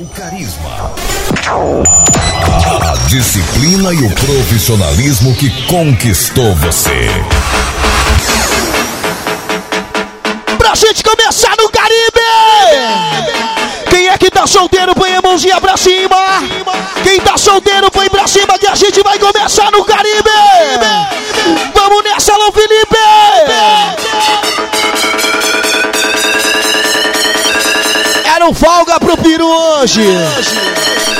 O carisma. A disciplina e o profissionalismo que conquistou você. Pra gente começar no Caribe! Quem é que tá solteiro, põe a mãozinha pra cima! Quem tá solteiro, põe pra cima que a gente vai começar no Caribe! Vamos nessa, Alô Felipe! Pro Piru hoje!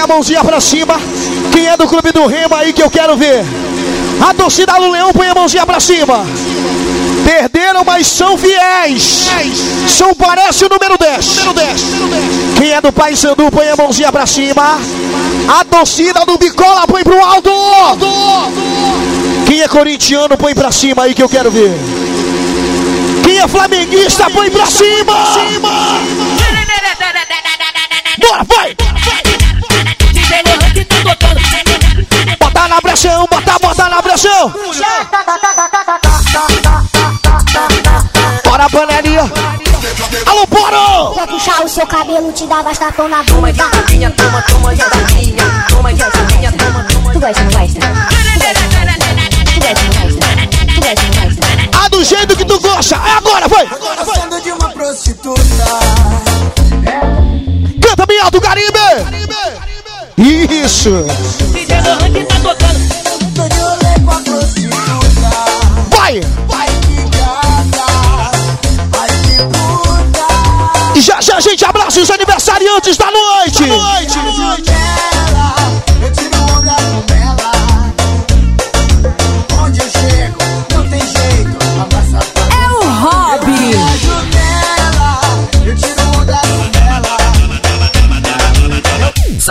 Joga a mãozinha pra cima. Quem é do clube do Remo aí que eu quero ver? A torcida do Leão põe a mãozinha pra cima. Perderam, mas são fiéis. São parece o número 10. Número 10. Quem é do Pai Sandu põe a mãozinha pra cima. A torcida do Bicola põe pro alto. Quem é corintiano põe pra cima aí que eu quero ver. Quem é flamenguista põe pra cima. Bora, vai! Pressão. Bora, panelinha. Alô, Boro! Quer puxar o seu cabelo, te dá bastapão na Toma bunda. de minha, toma, toma de minha, toma de toma, toma. Tu gosta, não gosta? Tu gosta, não gosta? Tu não? Ah, do jeito que tu gosta. É agora, vai! Passando de uma prostituta. Canta bem alto, Caribe! Isso!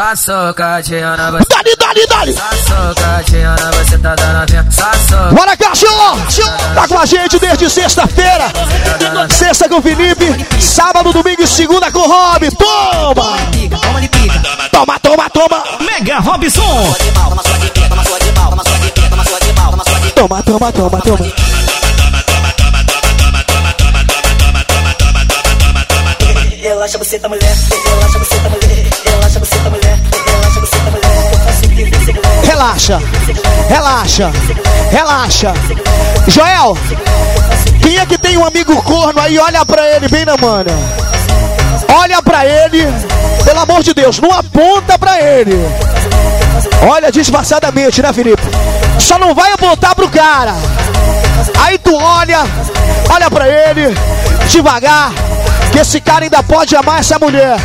Sassocatiana, você Dali, dali, dali! Sassocatiana, você tá dando a minha Sassocatiana, Bora, cachorro! Tá com a gente desde sexta-feira. Sexta com o Felipe, sábado, domingo e segunda com o Rob. Toma! toma. Toma, toma, toma! Mega Robson. Toma, toma, toma, toma. Relaxa você tá mulher, relaxa você tá mulher, relaxa Relaxa, relaxa, relaxa. Joel, quem é que tem um amigo corno aí? Olha pra ele bem na mano. Olha pra ele, pelo amor de Deus, não aponta pra ele. Olha disfarçadamente, né, Felipe? Só não vai apontar pro cara. Aí tu olha, olha pra ele, devagar, que esse cara ainda pode amar essa mulher.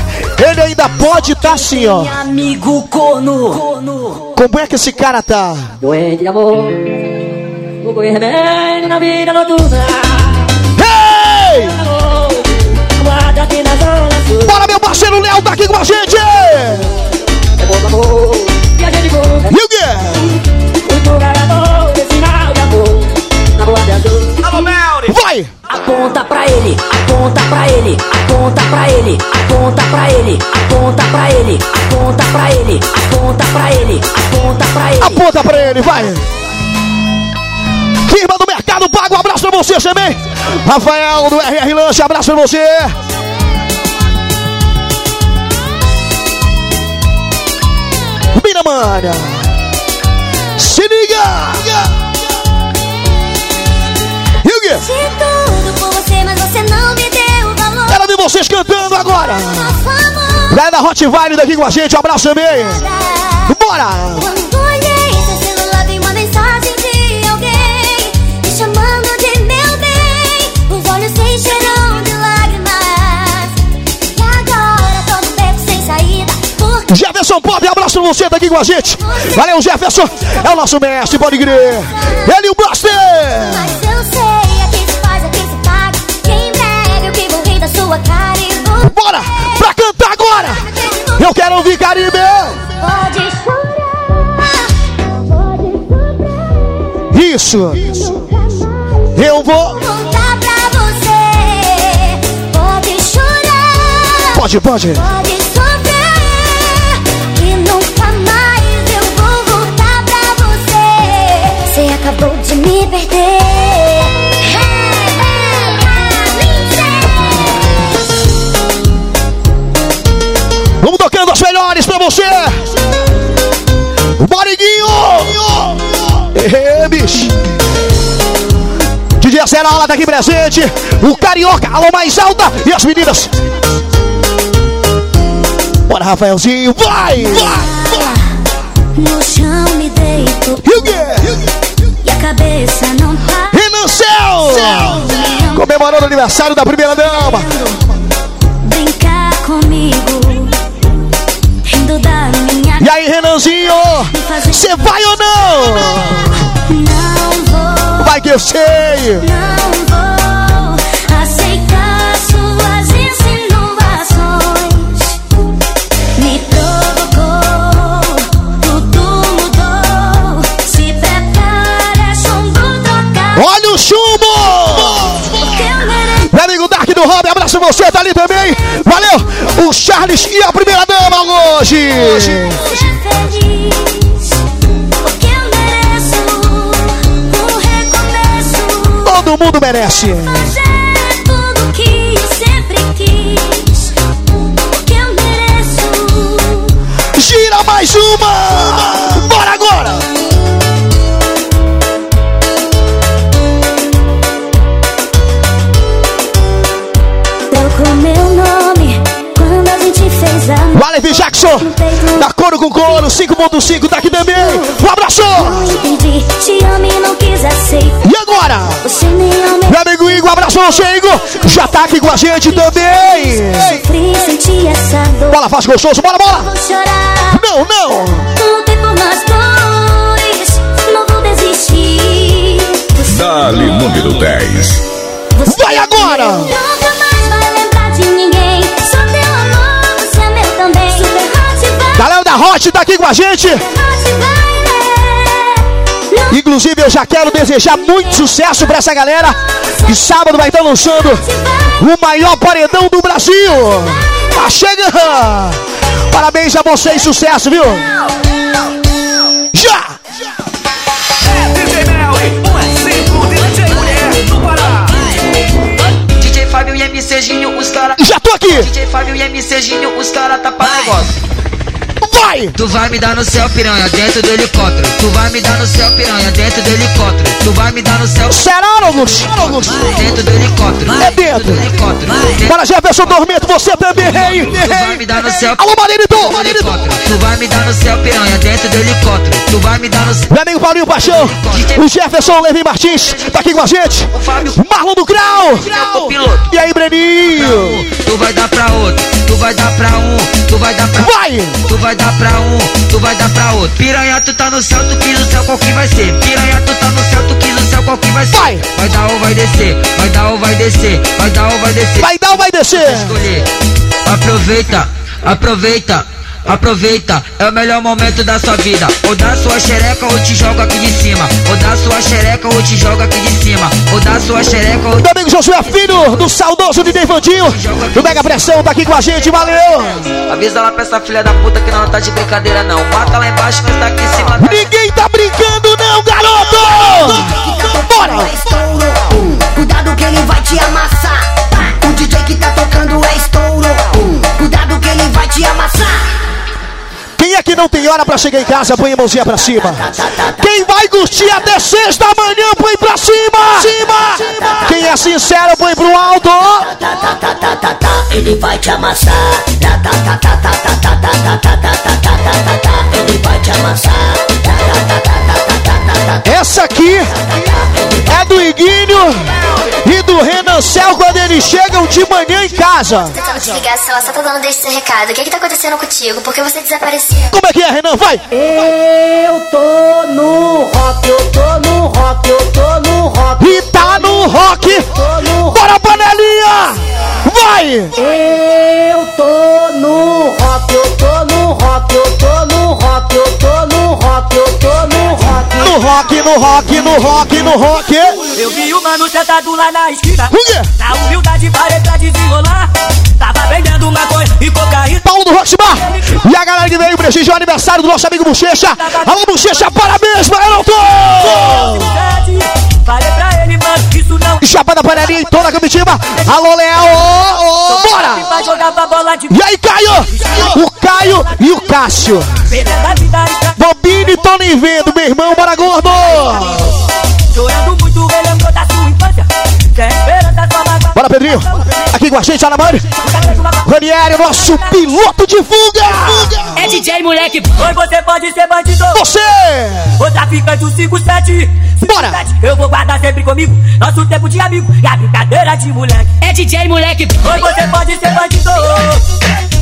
Ele ainda pode estar tá assim, ó. Amigo corno. Como é que esse cara tá? Doente de amor. O remédio na vida noturna. Hey! Guarda aqui na zona sul. Bora, meu parceiro Léo, tá aqui com a gente! É bom amor. E a gente volta. E o quê? Vai! Aponta pra ele, aponta pra ele, aponta pra ele, aponta pra ele, aponta pra ele, aponta pra ele, aponta pra ele, aponta pra ele. Aponta pra ele, vai! Firma do Mercado Pago, um abraço pra você também! Rafael do RR Lanche, abraço pra você! Na manha! Se liga! E o quê? Você, mas você não me deu valor. Quero ver vocês cantando agora! Galera da Hot Vine daqui com a gente, um abraço também! Bora! Quando olhei seu celular, vi uma mensagem de alguém me chamando de meu bem. Os olhos se encheram de lágrimas. E agora tô no beco sem saída. Porque Jefferson Pop, abraço pra você, tá aqui com a gente. Valeu, Jefferson. É o nosso mestre, pode crer. Ele e o Blaster. Mas eu sei, sua cara e você. Bora! Pra cantar agora! Eu quero ouvir Caribe! Pode chorar, pode. Isso! Isso! Eu vou contar pra você. Pode chorar. Pode, pode. Pode sofrer. E nunca mais eu vou voltar pra você. Você acabou de me perder. Você. Bariguinho. Ê, bicho. DJ Acerola tá aqui presente. O Carioca, alô mais alta. E as meninas. Bora, Rafaelzinho. Vai, vai. No chão me deito E o quê? e a cabeça não para. Renan Céu. Comemorando o aniversário da primeira dama. E aí, Renanzinho? Você vai ou não? Não vou, Vai que eu sei. não vou aceitar suas insinuações. Me provocou, tudo mudou. Se prepara, chumbo trocar. Olha o chumbo! Meu amigo Dark do Rob, abraço você, tá ali também. Valeu! O Charles e a primeira dama hoje. Couro, 5.5, tá aqui também. Um abraço! Entendi, te e não quis aceitar. E agora? Meu amigo Igor, abraço você, Igor. Já tá aqui com a gente também. Bola, faz gostoso, bola, bola! Não, não! lutei dois. Desistir. Dali número 10. Você Vai agora! Hot tá aqui com a gente. né? Inclusive, eu já quero desejar muito sucesso pra essa galera. E sábado vai estar lançando o maior paredão do Brasil. Tá chegando! Parabéns a vocês, sucesso, viu? Já! DJ um Fábio e os. Já tô aqui! DJ Fábio e os tá pra negócio. Vai! Tu vai me dar no céu, piranha, dentro do helicóptero. Tu vai me dar no céu, piranha, dentro do helicóptero. Tu vai me dar no céu, Augusto? Augusto? dentro do helicóptero. É dentro. do helicóptero. Para Jefferson Dormento, você também, rei! Tu vai me dar no céu, Alô, helicóptero. Tu vai me dar no céu, piranha, dentro do helicóptero. Tu vai me dar no. Meu amigo Paulinho Paixão, o Jefferson Levi Martins, tá aqui com a gente. O Fábio, Marlon do Grau! o. E aí, Breninho? Tu vai dar pra outro, tu vai dar pra um, tu vai dar pra Vai! Tu vai dar pra um, tu vai dar pra outro. Piranha, tu tá no céu, tu quis no céu, qual que vai ser? Piranha, tu tá no céu, tu quis no céu, qual que vai ser? Vai. Vai dar ou vai descer, vai dar ou vai descer, vai dar ou vai descer. Vai dar ou vai descer? Escolher. Aproveita, aproveita, aproveita. É o melhor momento da sua vida. Ou dá sua xereca ou te joga aqui de cima. Ou dá sua xereca ou te joga aqui de cima. Ou dá sua xereca ou amigo Josué Filho, do saudoso de Infantil, do Mega Pressão, tá aqui com a gente, valeu! Avisa lá pra essa filha da puta que não tá de brincadeira não. Mata lá embaixo que tá aqui em cima. Tá... Ninguém tá brincando não, garoto! Bora! Hum, Cuidado que ele vai te amassar. O DJ que tá tocando é estouro. Cuidado que ele vai te amassar. Quem é que não tem hora para chegar em casa, põe a mãozinha para cima. Quem vai curtir até seis da manhã, põe para cima. cima. Quem é sincero, põe pro alto. Ele vai te amassar. Ele vai te amassar. Essa aqui é do Iguinho e do Renan Céu quando eles chegam de manhã em casa. Então, desliga a sala, só pro dando deixa seu recado. O que é que tá acontecendo contigo? Por que você desapareceu? Como é que é, Renan? Vai! Eu tô no rock, eu tô no rock, eu tô no rock. E tá no rock! No rock. Bora, panelinha! Vai! Eu tô no rock, eu tô no rock, eu tô no rock, eu tô no rock, eu tô no rock. No rock, no rock, no rock, no rock. Eu vi o mano sentado lá na esquina. O quê? Na humildade parei pra desenrolar. Tava vendendo maconha e cocaína. Paulo do Roxbar. E a galera que veio prestigiar o aniversário do nosso amigo Bochecha. Alô, Bochecha, parabéns, garoto! Falei pra ele, mano, isso não Chapa da panelinha em toda a comitiva. Alô, Léo, bora! E aí, Caio? O Caio e o Cássio. Bobine e Tony Vendo, meu irmão, bora gordo! chorando muito, relembrou da sua infância. Sem esperança, só mágoa. Bora, Pedrinho! Aqui com a gente, Alamani. Ranieri, nosso piloto de fuga! É DJ moleque, Oi, você pode ser bandido. Você! Ô traficante, o 57. Bora. 57, Eu vou guardar sempre comigo. Nosso tempo de amigo e a brincadeira de moleque. é DJ moleque. Oi, você pode ser bandido.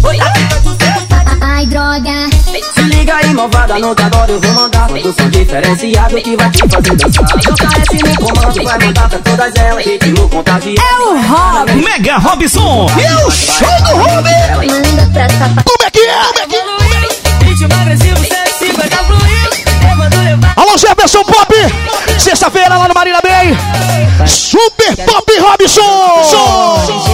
Ô traficante, o 57. Ai, droga. Se liga aí, malvada, te adoro, eu vou mandar Quando som diferenciado que vai te fazer dançar JS no comando, vai mandar pra todas elas Ritmo contagiante É o Rob Mega Robson. E o show do Ruby! Manda pra safar. Como é que é? Como é que é? Ritmo agressivo, sexy, vai dar fluir. Eu mando levar. Alô, Jefferson Pop! Sexta-feira lá no Marina Bay! Super Pop Robson!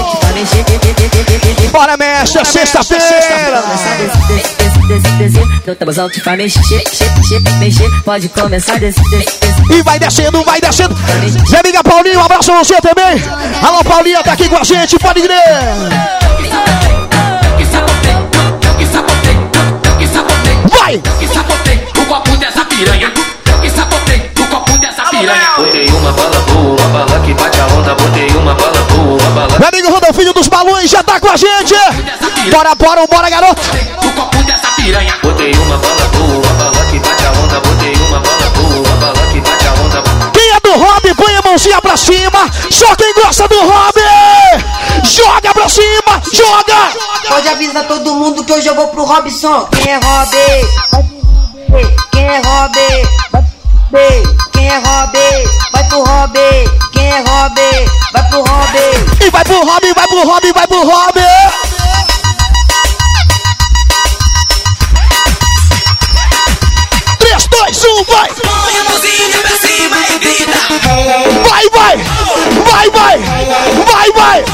É sexta-feira! Tá te faz mexer, mexer, mexer, Pode começar E vai descendo, vai descendo. Minha amiga Paulinho, um abraço a você também. Alô, Paulinha, tá aqui com a gente, pode crer. Que bate a onda. Botei uma bala boa, bala Meu amigo Rodolfinho dos Balões já tá com a gente. Bora, bora, bora, garoto. o copo dessa piranha. Botei uma bala boa, bala que bate a onda. Botei uma bala boa, bala que bate a onda. Quem é do hobby, põe a mãozinha pra cima. Só quem gosta do hobby. Joga pra cima, joga. Pode avisar todo mundo que hoje eu vou pro Robson. Quem é Rob? Quem é Rob? Quem é Rob? Vai pro Rob. Vai pro Rob. E vai pro hobby, vai pro hobby, vai pro hobby. Três, dois, um, vai. Põe a mãozinha pra cima e grita. Vai, vai! Vai, vai! Vai, vai!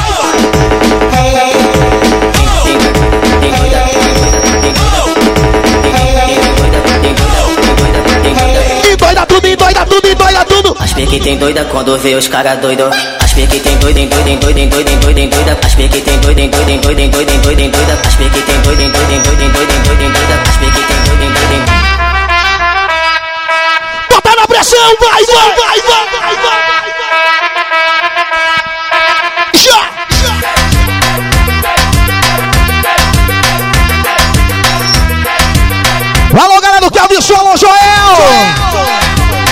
Endoida tudo, endoida tudo, endoida tudo! As pique tem doida quando vê os cara doido Pique tem doida, em doida, em doida, em doida, em doida, em doida As pique tem doida, em doida, em doida, em doida, em doida, em doida As pique tem doida, em doida, em doida, em doida, em doida, em doida As pique tem doida, em doida, em Bota na pressão, vai, vai, vai, vai, vai, vai! Já! Alô, galera do Kelvin Alô, Joel!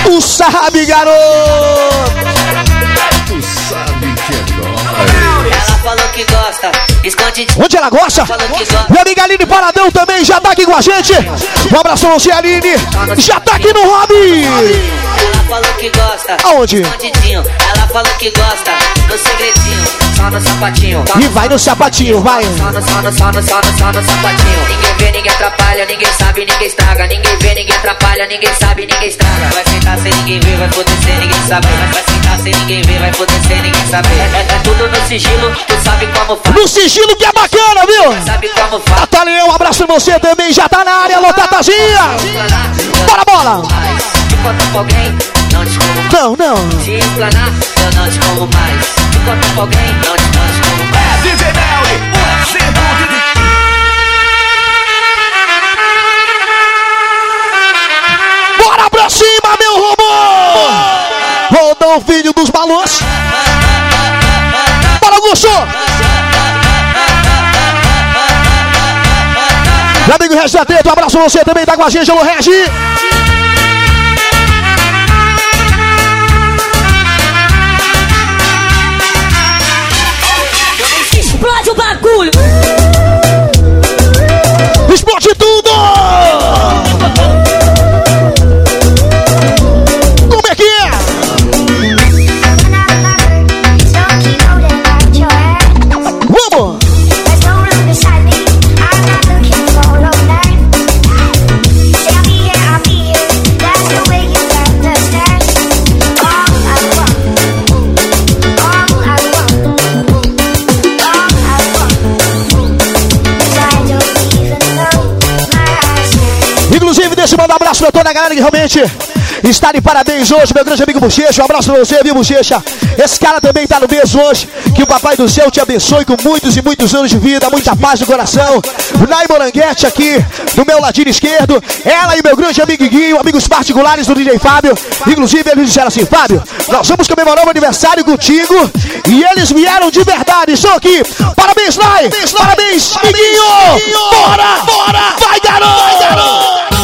Tu sabe, garoto! Que gosta, escondidinho Onde ela gosta? Minha amiga Aline Paradão também já tá aqui com a gente. Um abraço pra você, Aline. Já tá aqui no hobby. Ela falou que gosta, Aonde? escondidinho Ela falou que gosta, no segredinho Só no sapatinho E vai no sapatinho, vai. Só no, só no, só no, só no, só no sapatinho Ninguém vê, ninguém atrapalha, ninguém sabe, ninguém estraga Ninguém vê, ninguém atrapalha, ninguém sabe, ninguém estraga Vai sentar sem ninguém ver, vai poder ser, ninguém sabe Vai, vai sentar sem ninguém ver, vai poder ser, ninguém sabe É, é, é tudo no sigilo, tu sabe como faz No sigilo que é bacana, viu? Sabe como faz Tatalinha, um abraço pra você também. Já tá na área, alô, Tatazinha. Bora, bola. Com alguém, não te como mais Não, não. Se explanar, eu não te como mais conta com alguém, não te, não te como mais DJ Melly, o centro de Bora pra cima, meu robô. Rodou o filho dos balões. Bora, Gusto. Meu amigo Regis Atento, um abraço pra você também. Tá com a gente, alô, Regi. Explode o bagulho. Explode tudo! Toda a galera que realmente está de parabéns hoje, meu grande amigo Bochecha. Um abraço pra você, viu, Bochecha? Esse cara também tá no mês hoje. Que o Papai do Céu te abençoe com muitos e muitos anos de vida, muita paz no coração. Nai Moranguete aqui do meu ladinho esquerdo. Ela e meu grande amigo Guinho, amigos particulares do DJ Fábio. Inclusive, eles disseram assim: Fábio, nós vamos comemorar o aniversário contigo. E eles vieram de verdade. Estou aqui. Parabéns, Nai! Parabéns, Guinho! Bora! Bora! Vai, garoto!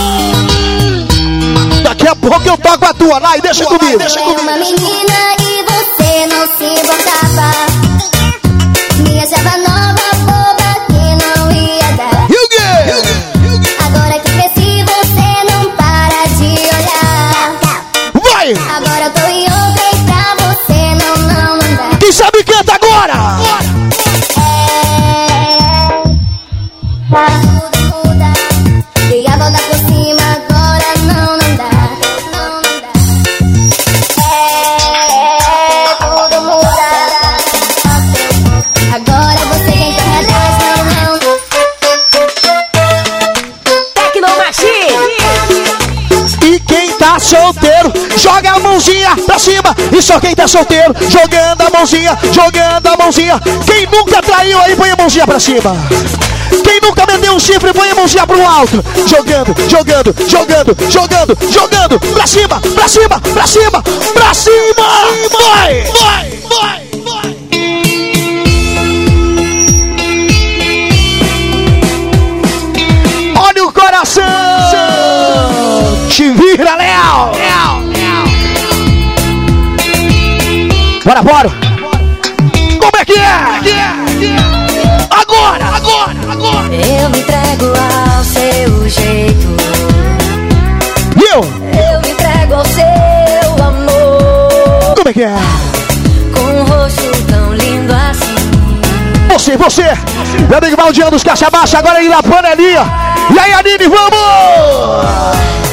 Daqui a pouco eu toco a tua, Nai, deixa comigo. Deixa Era uma menina e você não se importava. Me achava nova, boba, que não ia dar. E quê? Agora que cresci, você não para de olhar. Vai! Agora eu tô em outra e pra você não, não, não dá. Quem sabe canta solteiro, joga a mãozinha pra cima. E só quem tá solteiro, jogando a mãozinha, jogando a mãozinha. Quem nunca traiu aí, põe a mãozinha pra cima. Quem nunca meteu um chifre, põe a mãozinha pro alto. Jogando, jogando, jogando, jogando, jogando. Pra cima, pra cima, pra cima, pra cima. Vai, vai, vai. Bora, bora! Como é que é? Agora, agora, agora! Eu me entrego ao seu jeito. E eu? Eu me entrego ao seu amor. Como é que é? Com um rosto tão lindo assim. Você, você! Meu amigo Valdiano dos Caixa Baixa, agora aí na panelinha! E aí, Aline, vamos!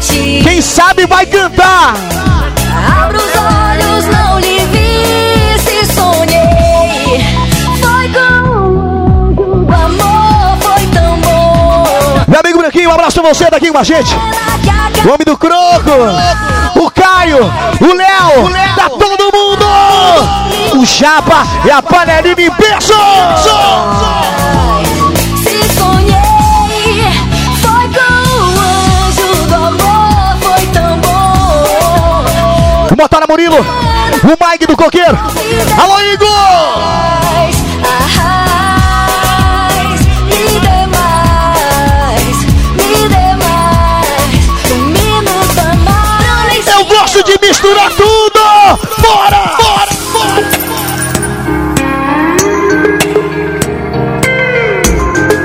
Ti. Quem sabe vai cantar! Abro os olhos, não lhe vi, se sonhei. Foi com o amor, foi tão bom. Meu amigo Branquinho, um abraço pra você daqui com a gente! O homem do Croco, o Caio, o Léo, tá todo mundo! O Chapa e a panelinha em peso! Bom. O Motora Murilo, o Mike do Coqueiro. Alô, Igor! Eu gosto de misturar tudo! Bora! Bora! Bora!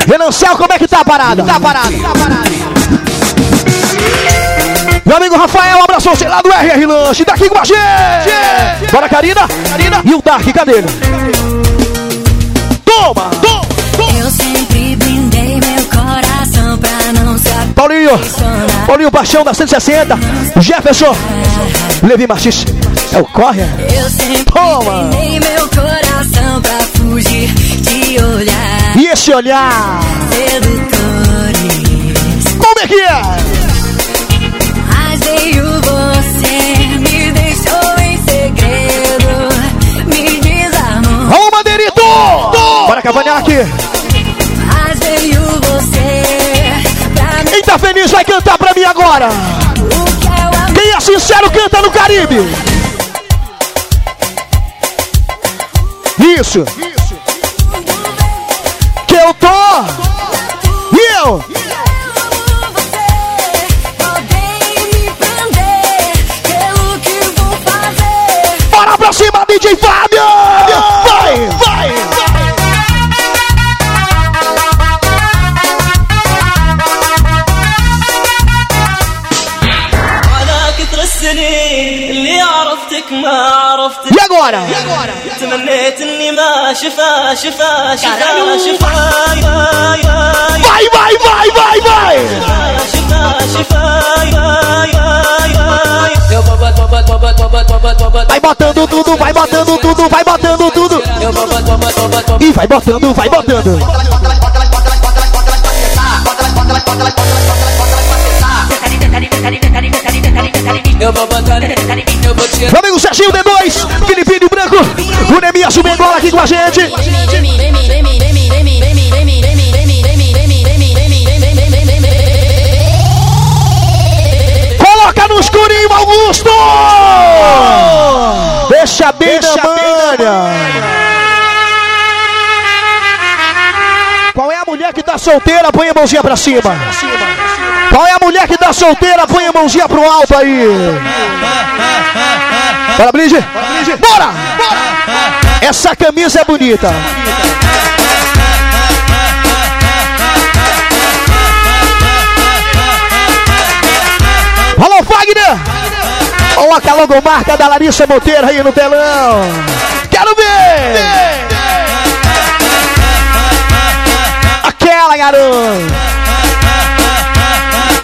Renancel, como é que tá a parada? Tá parada, tá parada. Meu amigo Rafael, um abraço você lá do RR Lanche, daqui com a gente! Bora, Karina! Karina! E o Dark, cadê ele? Toma! Toma! toma. Eu sempre brindei meu coração pra não se Paulinho! Paulinho Paixão da 160, Jefferson, Levi Martins, é o Corre? Eu sempre Toma! brindei meu coração pra fugir de olhar E esse olhar, sedutores. como é que é? Bora, Cavanhaque! Mas veio você, Quem tá feliz vai cantar pra mim agora! Quem é sincero canta no Caribe! Isso! Que eu tô! E eu! chifra, chifra, chifra, chifra, vai, vai, vai, vai, vai, chifra, chifra, vai, vai, vai, vai botando tudo, vai botando tudo, vai botando tudo, eu vou e vai botando, vai botando eu vou Meu amigo Serginho D2, Filipinho Branco, o Nemias Mengola aqui com a gente. Coloca no escurinho, Augusto! Deixa bem na manha. Qual é a mulher que tá solteira? Põe a mãozinha pra cima. Qual é a mulher que tá solteira? Põe a mãozinha pro alto aí. Bora, Brige. Bora! Essa camisa é bonita. Alô, Wagner! Coloca a logomarca da Larissa Monteiro aí no telão. Quero ver! Aquela, garoto!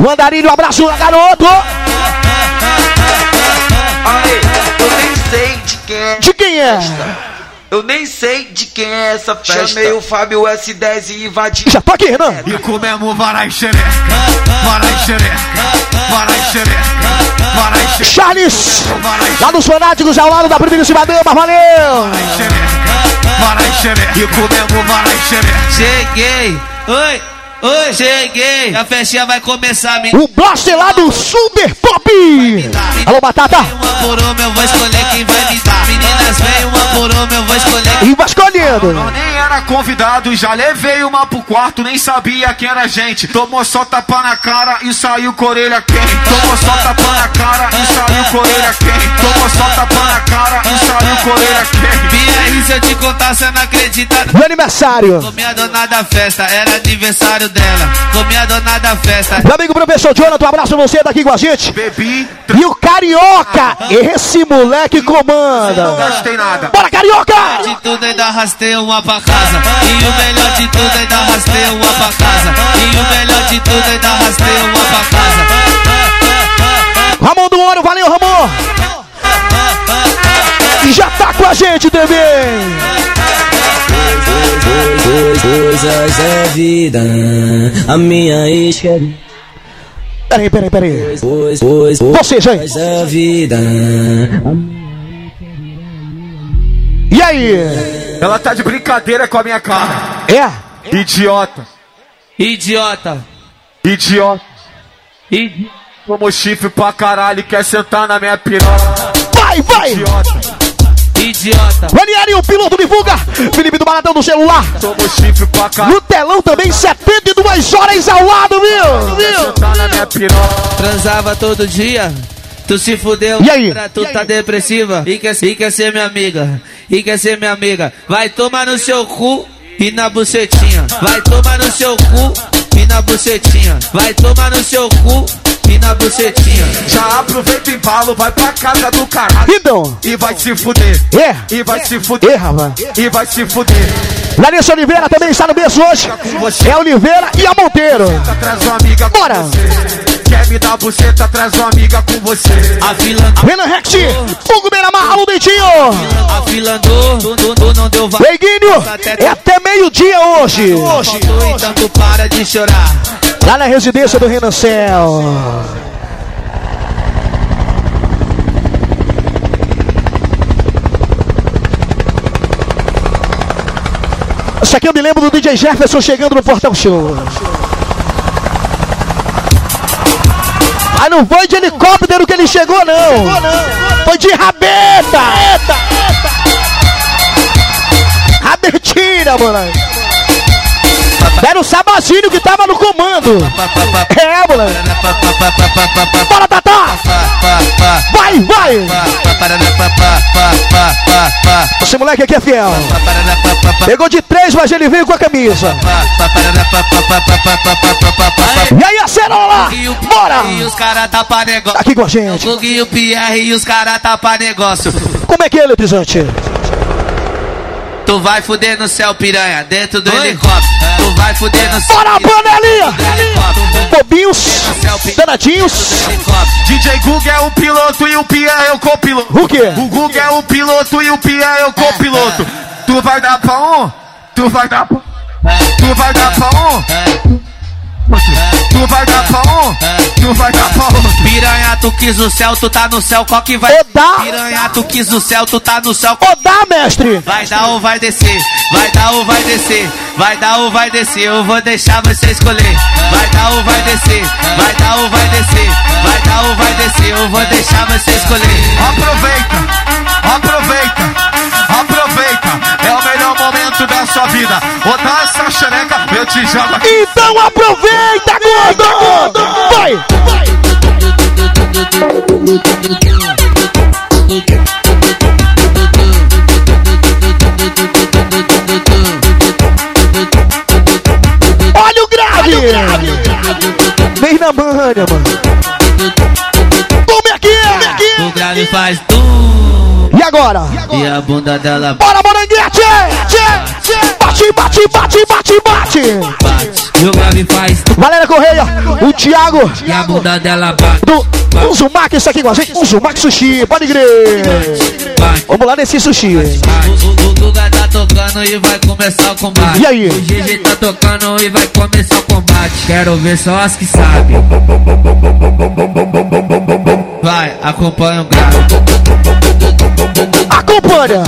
Mandarinho, um abraço, garoto! Eu nem sei de quem é. De quem é? Eu nem sei de quem é essa festa. Chamei o Fábio S10 e invadi. Já tô aqui, Renan. E comemos varai xereca, varai xereca, varai xereca, varai xereca. Charles, lá dos fanáticos ao lado da primeiríssima dama, valeu! Varai xereca. E comemos varai xereca. Cheguei, oi, oi, cheguei. A festinha vai começar, me O blaster lá do Super Pop! Alô, Batata! uma por uma, eu vou escolher quem vai me dar. Meninas, vem uma por uma, eu vou escolher E vai escolhendo! Eu nem era convidado, já levei uma pro quarto, nem sabia quem era a gente. Tomou só tapa na cara e saiu com a orelha quente. Tomou só tapa na cara e saiu com a orelha quente. Tomou só tapa na cara e saiu com a orelha quente. BR, se eu te contar, você não acredita. Meu aniversário! Comi a dona da festa, era aniversário dela. Comi a dona da festa. Meu amigo professor Jonathan, um abraço você tá aqui com a gente. Bebi, E o Carioca, esse moleque não comanda. gastei nada. Bora, Carioca! De tudo ainda arrastei uma pra casa. E o melhor de tudo ainda arrastei uma pra casa. E o melhor de tudo ainda arrastei uma pra casa. Ramon do Ouro, valeu, Ramon! E já tá com a gente também! Coisas da vida, a minha ex quer. Peraí, peraí, peraí. Pois, pois, Você, gente. da vida. E aí? Ela tá de brincadeira com a minha cara. É? Idiota, Idiota. idiota. Idi- Como chifre pra caralho, quer sentar na minha piroca. Vai, vai! Idiota, Idiota. Ranieri, o piloto divulga! Felipe do Baladão no celular! tomo chifre pra caralho. No telão também, 72 horas ao lado, viu? Minha piroca. Transava todo dia. Tu se fudeu, E aí? pra tu tá depressiva e quer, e quer ser minha amiga, e quer ser minha amiga. Vai tomar no seu cu e na bucetinha. Vai tomar no seu cu e na bucetinha. Vai tomar no seu cu e na bucetinha. Já aproveita o embalo, vai pra casa do caralho. Então, E vai se fuder. é! E vai se fuder. É, rapaz! E vai se fuder. Larissa Oliveira também está no berço hoje. É Oliveira e a Monteiro. Traz uma amiga com Bora. você. Quer me dar buceta, traz uma amiga com você. A fila, Renan Rex, Hugo Beiramar, alô Dentinho. a fila andou, tu, tu, tu não deu é até meio-dia hoje. Faltou, então tu para de chorar. Lá na residência do Renan Céu. Isso aqui eu me lembro do DJ Jefferson chegando no Portal Show. Mas não foi de helicóptero que ele chegou, não. Foi de rabeta. Rabetina, moleque. Era o Sabazinho que tava no comando. É, moleque. Bora, Tatá. Vai, vai. Esse moleque aqui é fiel. Pegou de três, mas ele veio com a camisa. E aí, acerola. Bora. E os caras tá aqui com a gente. O Gui o Pierre e os caras tá pra negócio. Como é que é, eletrizante? Tu vai fuder no céu, piranha, dentro do helicóptero. Vai fuder no céu. Bora, panelinha. Bobinhos, danadinhos. DJ Google é o piloto e o Pia é o copiloto. O quê? O Google é o piloto e o Pia é o copiloto. Tu vai dar pra um? Tu vai dar pra Tu vai dar pra um? Tu vai dar pra um? não vai dar pra outro. Piranha, tu quis o céu, tu tá no céu, qual que vai? Odá. Piranha, tu quis o céu, tu tá no céu. Odá, mestre. Vai dar ou vai descer, vai dar ou vai descer, vai dar ou vai descer, eu vou deixar você escolher. Vai dar ou vai descer, vai dar ou vai descer, vai dar ou vai descer, eu vou deixar você escolher. Aproveita, aproveita, aproveita. É o melhor momento da sua vida. Botar essa xereca, eu te jogo aqui. Então aproveita, gordo. Vai. Olha o grave. Vem na manha, mano. Tome aqui. O grave faz tum E agora? e a bunda dela Bora, moranguete! Bate, bate, bate, bate, bate! bate. O grave faz Galera Correia, o Thiago e a bunda dela bate. do Uzumaki está aqui com a gente. Uzumaki Sushi, pode crer. Vamos lá nesse sushi. O Guga tá tocando e vai começar o combate. E aí? O GG tá tocando e vai começar o combate. Quero ver só as que sabem. Vai, acompanha o grave. Acompanha.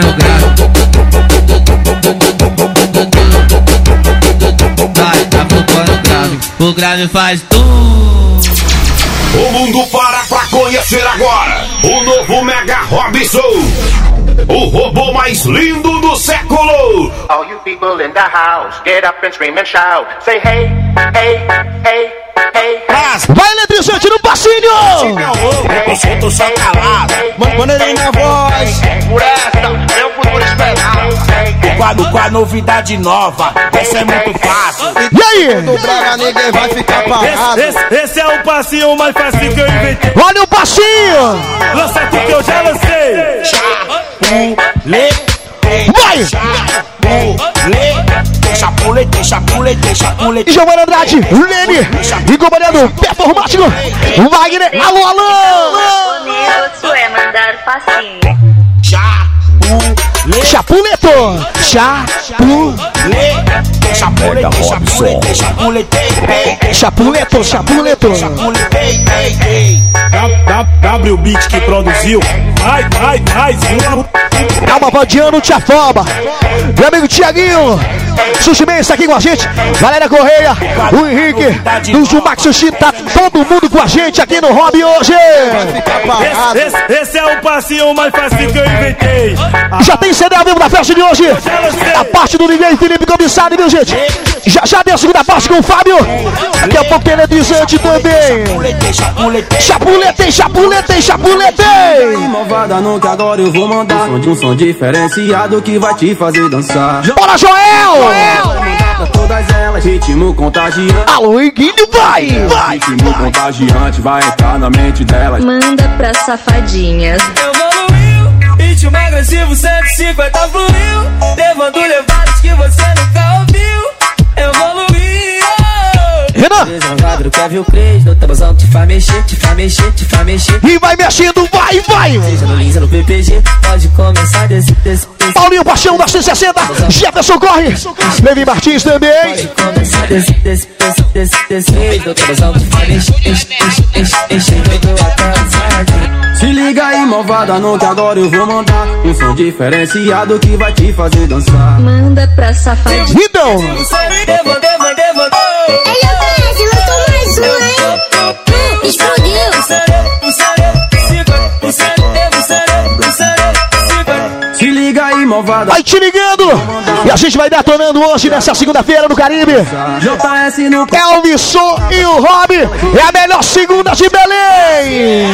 Grave. Vai, acompanha o grave. O grave faz tum. O mundo para pra conhecer agora o novo Mega Robson. O robô mais lindo do século. All you people in the house, get up and scream and shout. Say hey, hey, hey, hey. Vai, eletrizante no passinho. Eu sinto só calado. Manda ele na voz. Por essa, eu fui esperar. O quadro com a novidade nova. Essa é muito fácil. E aí? Do Braga ninguém vai ficar parado. Esse, esse, esse é o passinho mais fácil que eu inventei. Olha o passinho. Lança tudo que eu já lancei. Vai. Chapulete, chapulete, chapulete. Giovanna Andrade, Lene, e comandando performático, Wagner, alô, alô. O negócio é mandar passinho. Chapuleto, chapuleto, Chapulete, chapulete, chapulete. chapuleto, chapuleto. W Beat que produziu. Ai, ai, ai, Calma, Vandiano, te afoba. Meu amigo Tiaguinho, Sushi Man está aqui com a gente. Galera Correia, o Henrique, do Jumax Sushi, tá todo mundo com a gente aqui no Hobby hoje. Esse, esse, esse é o passinho mais fácil que eu inventei. Já tem CD ao vivo na festa de hoje. A parte do Ninguém Felipe Comissário, viu, gente? Já já tem a segunda parte com o Fábio. Daqui a pouco tem eletrizante também. Chapulete, chapulete, chapulete. Malvada que agora eu vou mandar um som, um som diferenciado que vai te fazer dançar. Bora, Joel! Pra todas elas, ritmo contagiante. Alô, Iguinho, vai! Vai! Ritmo contagiante vai entrar na mente delas. Manda pra safadinhas. Evoluiu, ritmo agressivo 150 fluiu, levando levadas que você nunca ouviu. Evoluiu. Renan! Desalvado, quer ver o Cres, no tabuzão te faz mexer, te faz mexer, te faz mexer. E vai mexendo, vai, vai! Seja no Lins ou no PPG, pode começar desse, desse, desse. Paulinho Paixão da 160, Jefferson corre, Levi Martins também. Se liga aí, malvada, não que agora eu vou mandar um som diferenciado que vai te fazer dançar. Manda pra safadinhas. Então! Devo, devo, devo. Ele oferece, lançou mais um, hein? Explodiu. Malvada. Vai te ligando! E a gente vai detonando hoje, nessa segunda-feira no Caribe. JS no Elvisson e o Rob é a melhor segunda de Belém!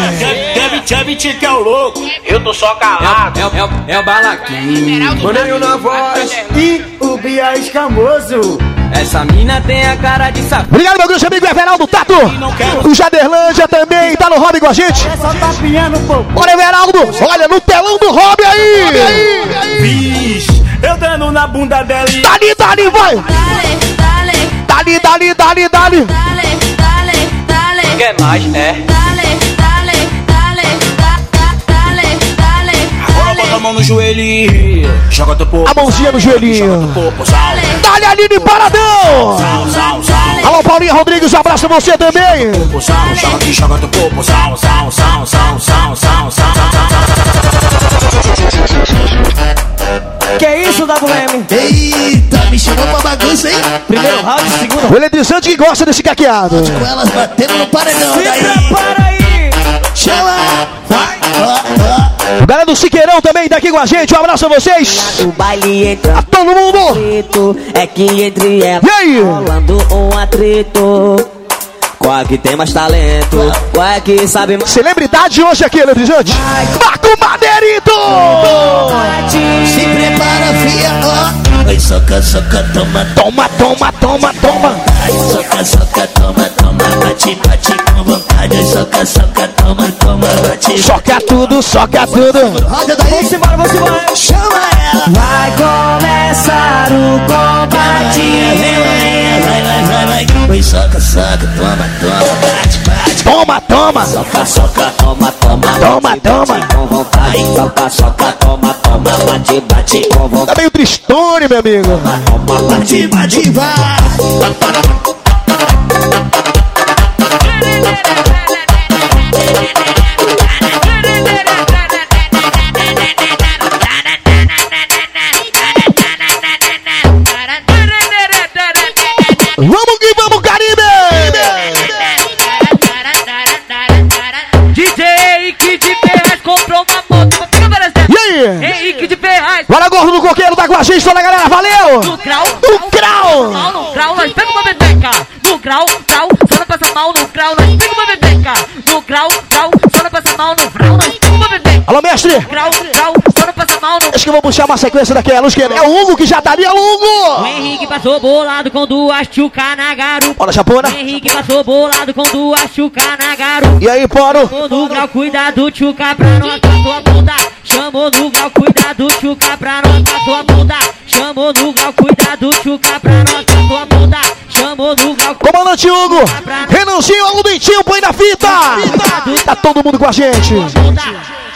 Deve te que é o louco. Eu tô só calado. É, é, é o balaquinho. Maneiro na voz. E o Bia escamoso. Essa mina tem a cara de safado. Obrigado, meu grande amigo Everaldo Tato! O Jaderlândia também tá no Hobby com a gente. Só piando, pô. Bora, Everaldo! Olha no telão do Hobby aí! Vixe, eu dando na bunda dela e. Dali, dali, vai! Dali, dali, dali, dali! Quer mais, é? Agora mão no joelhinho. Joga teu povo. A mãozinha no joelhinho. Dali Aline Paradão. Alô, Paulinha Rodrigues, um abraço você também. Que isso, WM? Eita, me chamou pra bagunça, hein? Primeiro round, segundo O eletrizante que gosta desse caqueado. Com elas batendo no paredão. Se daí. prepara aí! Chama! Vai! O galera do Siqueirão também tá aqui com a gente. Um abraço a vocês. O baile entra A todo mundo. atrito, é que entre elas E aí? rolando um atrito. Qual é que tem mais talento? Qual é que sabe mais? Celebridade hoje aqui, eletrizante. Marco Madeirito. Se prepara, fia. Oi, soca, soca, toma, Toma, toma, toma, toma. Ai, soca, soca, toma, toma, bate, bate com vontade. Soca, soca, toma, toma, bate. Soca tudo, soca tudo. Roda daí. Vamos embora, vamos embora! Chama ela. Vai começar o combate! Vai, vai, vai, vai. Oi, soca, soca, toma, toma, bate, bate. Toma, toma. Soca, soca, toma, toma, Toma, toma. com vontade. Soca, soca, toma, toma, bate, bate com vontade. Tá meio tristone, meu amigo. Bate, bate, vai. Gente, toda a galera. Valeu. No grau, No grau. no grau, nós pega uma bebeca. No grau, grau, só não passa mal no grau, nós pega uma bebeca. No grau, grau, só não passa mal no grau, nós pega uma bebeca. Alô, mestre. Grau, grau, Acho que eu vou puxar uma sequência daquela. É o Hugo que já tá ali, é o O Hugo. Henrique passou bolado com duas chuca na garupa. Bora, Japona. O Henrique passou bolado com duas chuca na garupa. E aí, Poro? Chamou no grau, cuidado, tchuca pra não atar tua bunda. Chamou no grau, cuidado, tchuca pra não atar tua bunda. Chamou no grau, cuidado, tchuca pra não atar tua bunda. Chamou no grau, Comandante Hugo. Renanzinho, Dentinho, põe na fita. Tá todo mundo com a gente.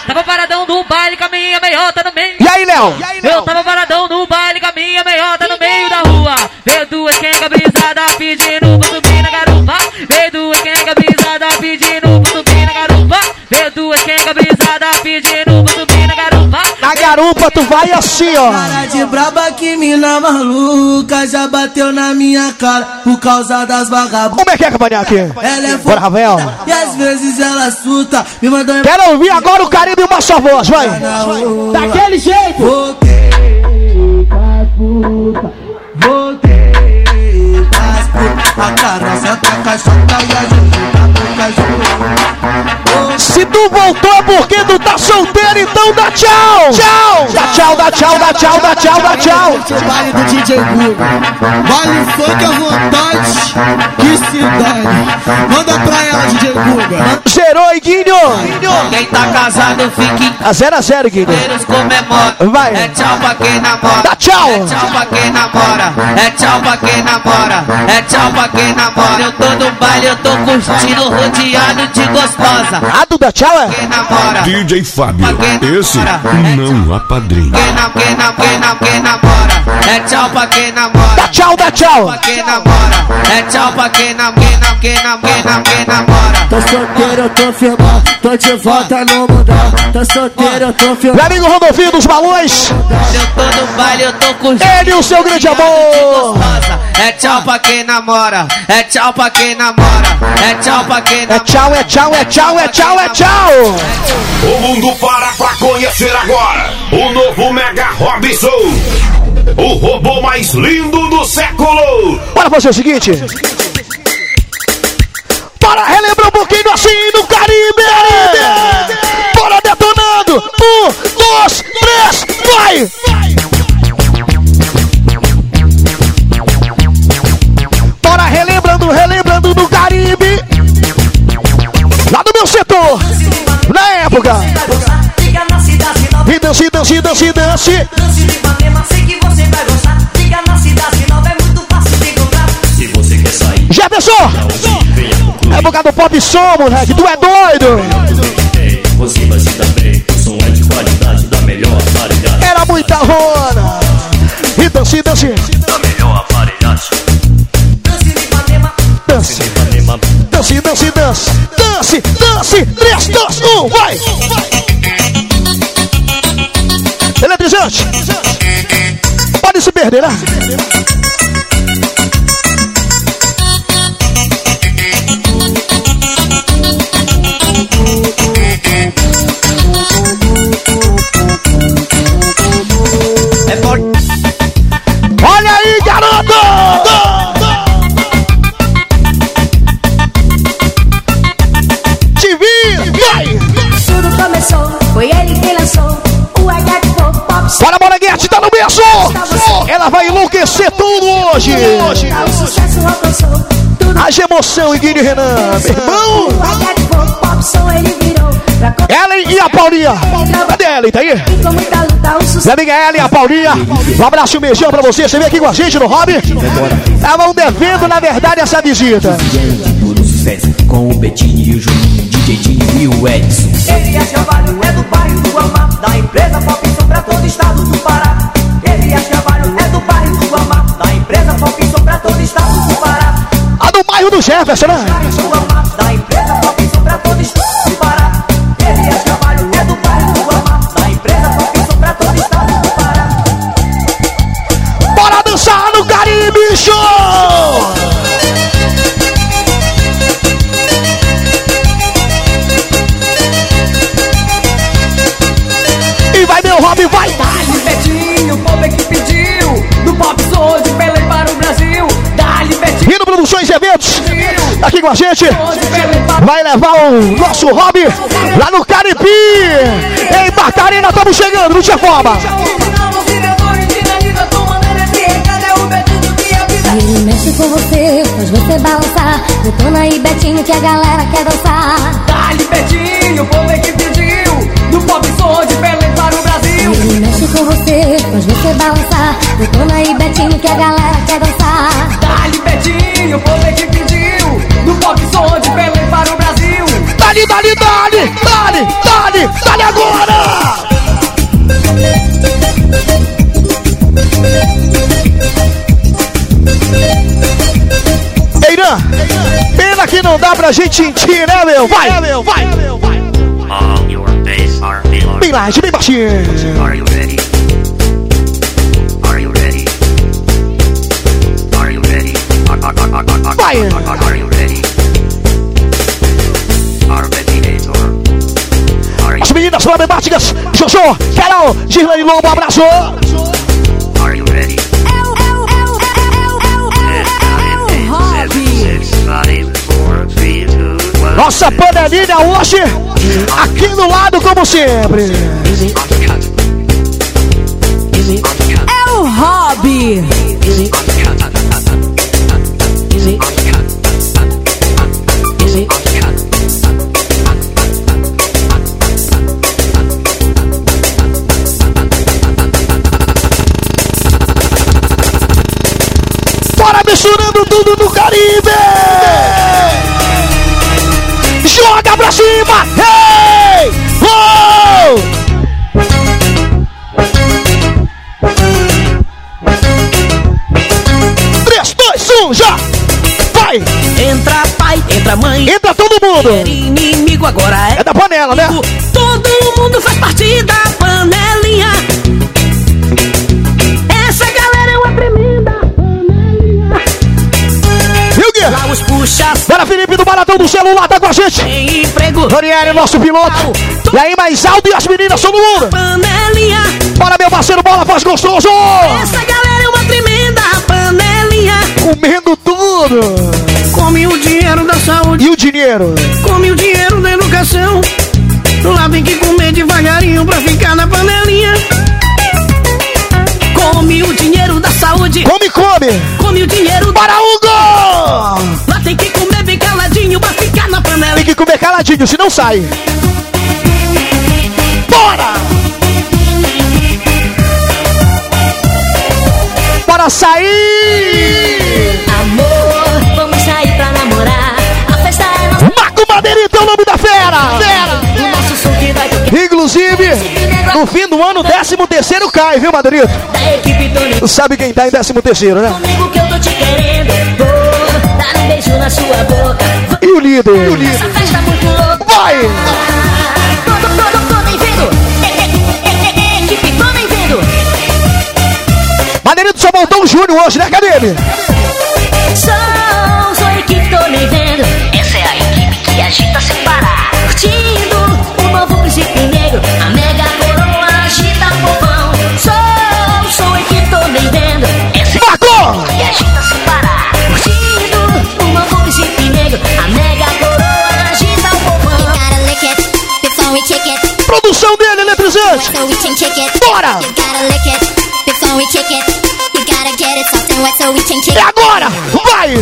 Tava paradão no baile com a minha meiota no meio. E aí, Léo? Eu tava paradão no baile com a minha meiota no meio da rua. Veio duas quenga brisada pedindo pra subir na garupa. Veio duas quenga brisada pedindo pra subir na garupa. Veio duas quenga brisada pedindo pra garupa, tu vai assim, ó. Cara de braba que mina maluca já bateu na minha cara por causa das vagabundas. Como é que é, cavanhaque? Ela é Bora, Ravel. E às vezes ela suta, me mandou em Quero ouvir agora o Caribe e uma só voz, vai. Daquele jeito! Voltei das putas, voltei das putas. A carroça tá caixota e a Juju tá. Se tu voltou é porque tu tá solteiro, então dá tchau. Tchau. Dá tchau, dá tchau, dá tchau, dá tchau, dá tchau. O baile do DJ Google. Baile funk à vontade, que se dane. Manda pra ela, DJ Google. Zerou, Guinho. Quem tá casado fique A 0 a 0 Guinho. Vai. É tchau pra quem namora. Dá tchau. É tchau pra quem namora. É tchau pra quem namora. É tchau pra quem namora. Eu tô no baile, eu tô curtindo, rodeado de gostosa. Tu dá tchau, é? Quem namora. DJ Fábio, esse não apadrinha. Quem nam, quem nam, quem nam, quem namora. É tchau pra quem namora. Dá tchau, dá tchau. Pra quem namora. É tchau pra quem nam, quem nam, quem nam, quem nam, quem namora. Tô solteiro, eu tô firmão, tô de volta no mundão. Tô solteiro, eu tô firmão. Meu amigo Rodolfinho dos Balões. Eu tô no baile, eu tô curtindo. Ele e o seu grande amor. É tchau pra quem namora. É tchau pra quem namora. É tchau pra quem É tchau, é tchau, é tchau, é tchau, é tchau. O mundo para pra conhecer agora o novo Mega Robson. O robô mais lindo do século. Bora fazer o seguinte. Bora relembrar um pouquinho assim no Caribe. Bora detonando. Um, dois, três, vai. Bora relembrando, relembrando no Caribe setor, na época. E dance, dance, dance, dance. Já pensou? É época do pop som, moleque, tu é doido. Era muita roda. E dance, dance. Da melhor aparelhagem. Dance. Dance, dance, dance lance. 3, 2, 1, vai! Eletrizante! É Pode se perder, né? Som ele virou. Pra co- Ellen e a Paulinha! Cadê a Ellen? Tá aí? E o. Minha amiga Ellen e a Paulinha, um abraço e um beijão pra você. Você veio aqui com a gente no hobby? Estavam devendo, na verdade, essa visita. Com o Betinho e o Juninho, DJ Tinho e o Edson. Elias Carvalho é do bairro do Guamá, da empresa Pop Som pra todo estado do Pará. Elias Carvalho é do bairro do Guamá, da empresa Pop Som pra todo estado do Pará. Bairro do Jefferson, né? Aqui com a gente, vai levar o nosso hobby lá no Caribe! Em Barcarena, estamos chegando, não tinha forma! Ele mexe com você, faz você balançar. Detona aí, Betinho, que a galera quer dançar. Dali Betinho, o povo é que pediu, do Pop Som de Belém para o Brasil. Ele mexe com você, faz você balançar. Detona aí, Betinho, que a galera quer dançar. Dali Betinho, o povo é que pediu, Som de Belém para o Brasil. Dali, dali, dali, dali, dali, dali agora! Eirã, pena que não dá pra gente sentir, né, meu? Vai, vai, meu. Bem light, bem baixinho. Are you ready? Are you ready? Are you ready? Vai. Are you, As meninas problemáticas, Jojo, Carol, Girlane Lobo, abraço. Nossa panelinha hoje, aqui do lado, como sempre. É o hobby. Misturando tudo no Caribe! Joga pra cima! Hey! Oh! Três, dois, um, já! Vai! Entra pai, entra mãe. Entra todo mundo! Inimigo agora é. É da panela, né? Bora, Felipe do Baratão do Celular, tá com a gente! sem emprego. Daniele, nosso piloto! E aí, mais alto e as meninas, todo mundo! Panelinha. Bora, meu parceiro, bola faz gostoso! Essa galera é uma tremenda panelinha. Comendo tudo! Come o dinheiro da saúde. E o dinheiro? Come o dinheiro da educação. Lá tem que comer devagarinho pra ficar na panelinha. Come o dinheiro da saúde. Come, come! Come o dinheiro Para, Hugo! Lá tem que comer pra ficar na panela. Tem que comer caladinho, senão sai! Bora! Bora sair! Amor, vamos sair pra namorar. A festa é nossa. Marco Madeirita é o nome da fera! Fera! O nosso som que vai tocar. Inclusive, no fim do ano, 13 terceiro cai, viu. Tu sabe quem tá em 13 terceiro, né? E o líder? E o líder? Essa festa é muito louca. Vai! Maneirinho só montou o Júnior hoje, né? Cadê ele? Sou, sou a equipe, tô nem vendo. Essa é a equipe que agita sem parar. Curtindo can kick É it. agora! Vai!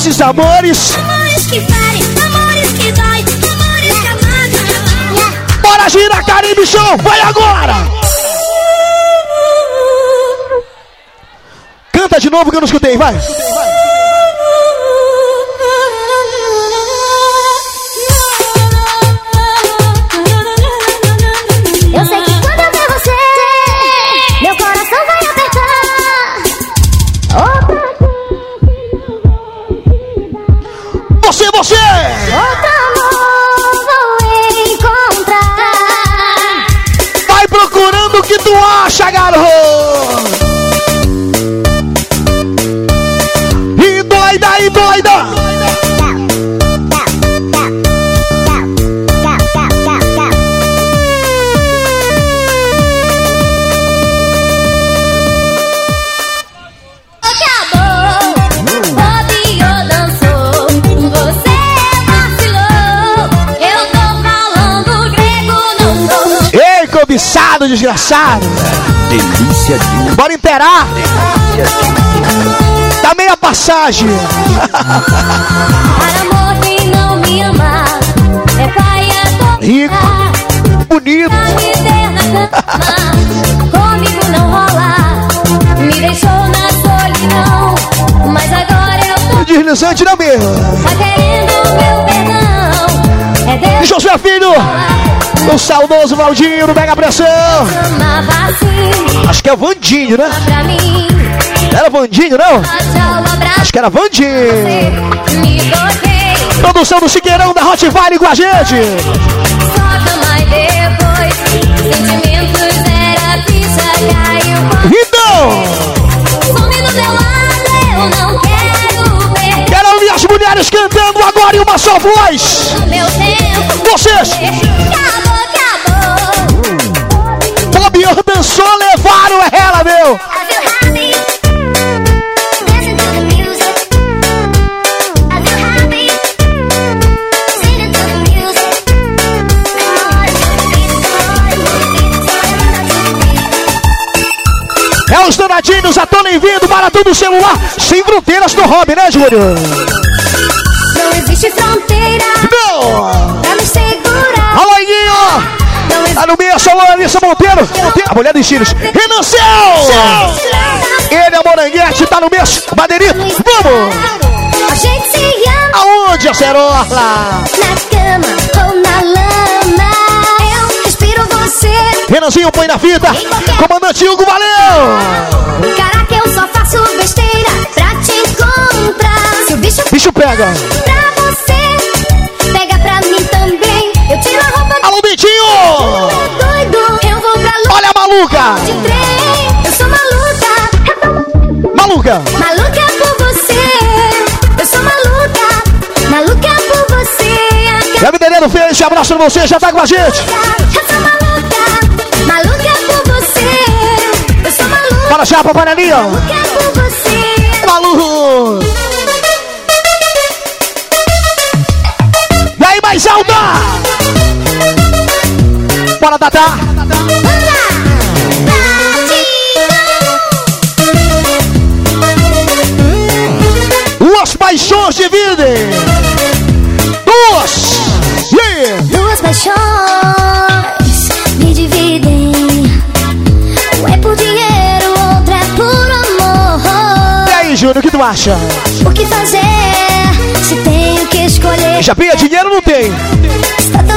Esses amores! amores que ferem, amores que dói, amores que amagam. Bora girar, Caribe Show! Vai agora! Canta de novo que eu não escutei, vai! Eu cobiçado, desgraçado! Delícia de Bora interar! Dá meia passagem! Para amor que não me ama, é paia toda. Rico, bonito! Pra me ter na cama, comigo não rola. Me deixou na solidão, mas agora eu tô Deslizante não mesmo! tá querendo meu perdão. É Deus José Filho! O saudoso Valdinho do Mega Pressão! assim Acho que é Vandinho, né? Era Vandinho, não? Acho que era Vandinho! Produção do Siqueirão da Hot Vale com a gente! Então! some do meu lado, eu não quero ouvir as mulheres cantando agora em uma só voz! Vocês! To the music. Come on, É os danadinhos, a Tona vindo para todo o celular, sem fronteiras do hobby, né, Júnior? Não existe fronteira Não! Iguinho! Não existe Tá no meio, só a Larissa Monteiro, a mulher dos Círios. Renan Céu! Ele é Moranguete, tá no meio, Madeirito, vamos! A gente se ama Aonde, Acerola? na cama ou na lama. Eu respiro você. Renanzinho, põe na fita. Comandante Hugo, valeu! Caraca, eu só faço besteira pra te encontrar. Se o bicho Bicho pega. pra Alô, Dentinho! doido. Eu vou pra lua Olha a maluca! de trem. Eu sou maluca. Maluca! Maluca por você. Eu sou maluca. Maluca por você. Gabi Deneiro fez, abraço pra você, já tá com a gente. Eu sou maluca. Maluca por você. Eu sou maluca. Bora já pra panelinha. Maluca por você. Maluco! Tá, tá. Duas paixões de vida. Duas. Yeah. Duas paixões me dividem. Um é por dinheiro, outra é por amor. E aí, Júnior, o que tu acha? O que fazer se tenho que escolher? Japinha, dinheiro não tem.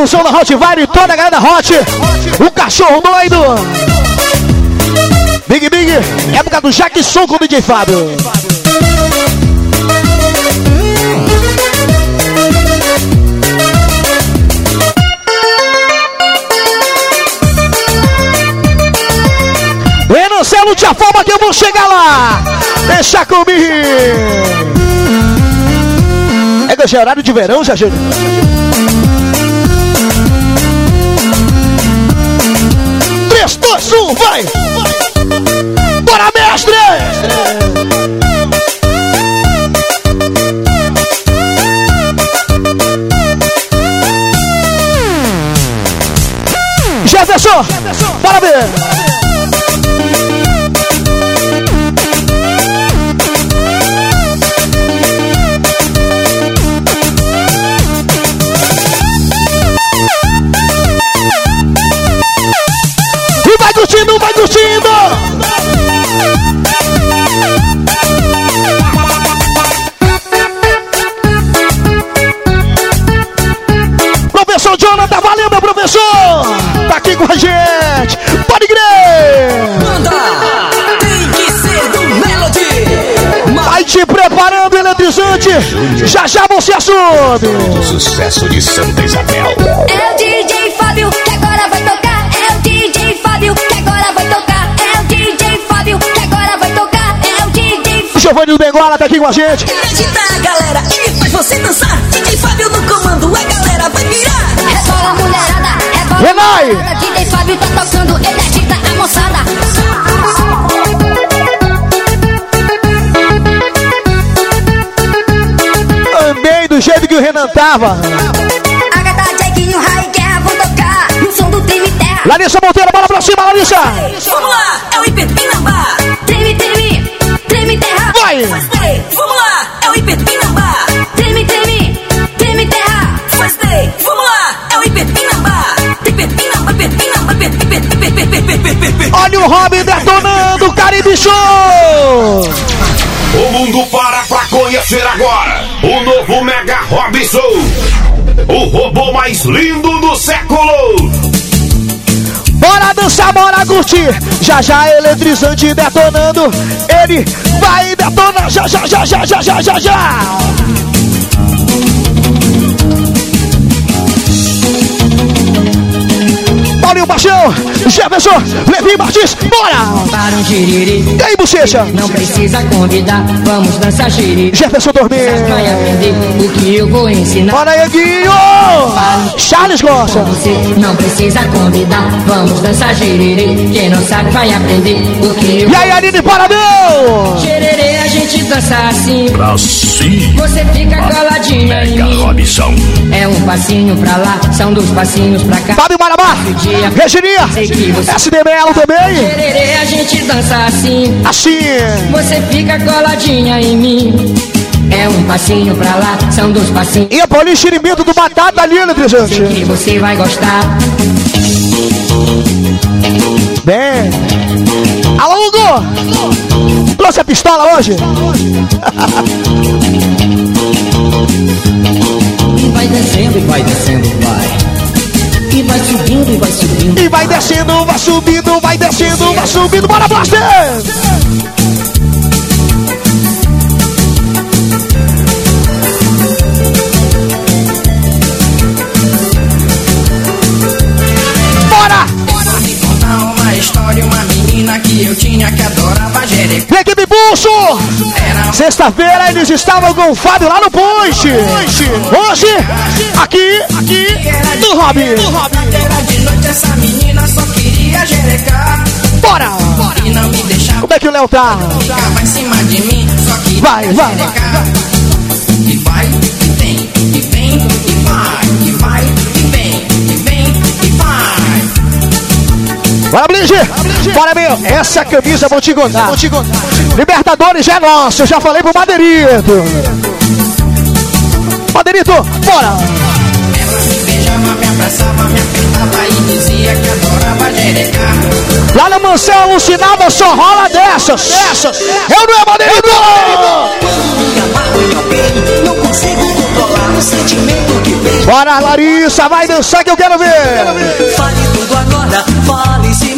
Da produção da Hot Vire, toda a galera da Hot. O cachorro doido. Big Big, época do Jackson com o DJ Fábio. Renan Celo, te afoba que eu vou chegar lá. Deixa comigo. É que é horário de verão, já? Festoso, vai! Bora, mestre! Jefferson, Jefferson. bora ver! Curtindo! Professor Jonathan, valeu, meu professor! Tá aqui com a gente! Pode crer! Manda! Tem que ser do Melody! Vai te preparando, eletrizante! Já já você assume! O sucesso de Santa Isabel. É o tá aqui com a gente! Agita a galera e faz você dançar! DJ Fábio no comando, a galera vai virar! Rebola mulherada, rebola Renai! DJ Fábio tá tocando, ele agita a moçada. Amei do jeito que o Renan tava! Agatha, Jaguinho, Rai, Guerra vão tocar no som do treme terra. Larissa Monteiro, bola pra cima, Larissa! Vamos lá, é o Ipetupinambá! Olha o Robin detonando o Caribe Show! O mundo para pra conhecer agora o novo Mega Robinson, o robô mais lindo do século. Bora dançar, bora curtir. Já já eletrizante detonando. Ele vai detonar. Já já já já já já já já. Paixão, Jefferson, Levi Martins, bora! Para um giriri. E aí, bochecha? Não precisa convidar, vamos dançar giriri. Jefferson. Vai aprender o que eu vou ensinar. Bora aí, Guinho! Charles gosta! Você não precisa convidar, vamos dançar giriri. Quem não sabe vai aprender o que eu E aí, Aline Paradão? Gererê, a gente dança assim. Pra cima. Você fica coladinha em Mega mim. Robson. É um passinho pra lá, são dois passinhos pra cá. Fábio Marabá, Regininha, Você- SD Melo também. Gererê, a gente dança assim. Assim. Você fica coladinha em mim. É um passinho pra lá, são dois passinhos. E a Paulinho Xirimento do Batata ali, eletrizante. Sei que você vai gostar. Bem. Alô, Hugo! Trouxe a pistola hoje? Vai descendo, vai descendo, vai. E vai subindo, e vai subindo. E vai descendo, vai subindo, vai descendo, vai subindo. Bora, Blaster! Bora! Vou me contar uma história, uma menina que Sexta-feira eles estavam com o Fábio lá no Ponte. Hoje, aqui, aqui, no Hobby. de noite essa menina só queria jerecar. Bora! Como é que o Léo tá? Vai, vai. jerecar. E vai, e vem, e vem, e vai, e vai, e vem, e vem, e vai. Bora, Blige! Bora, meu! Essa camisa eu vou te contar. Vou te contar. Libertadores já é nosso, eu já falei pro Madeirito. Madeirito, bora! Lá na mansão alucinada só rola dessas. Dessas. Eu não é Madeirito! Vem. Bora, Larissa, vai dançar que eu quero ver! Fale tudo agora, fale se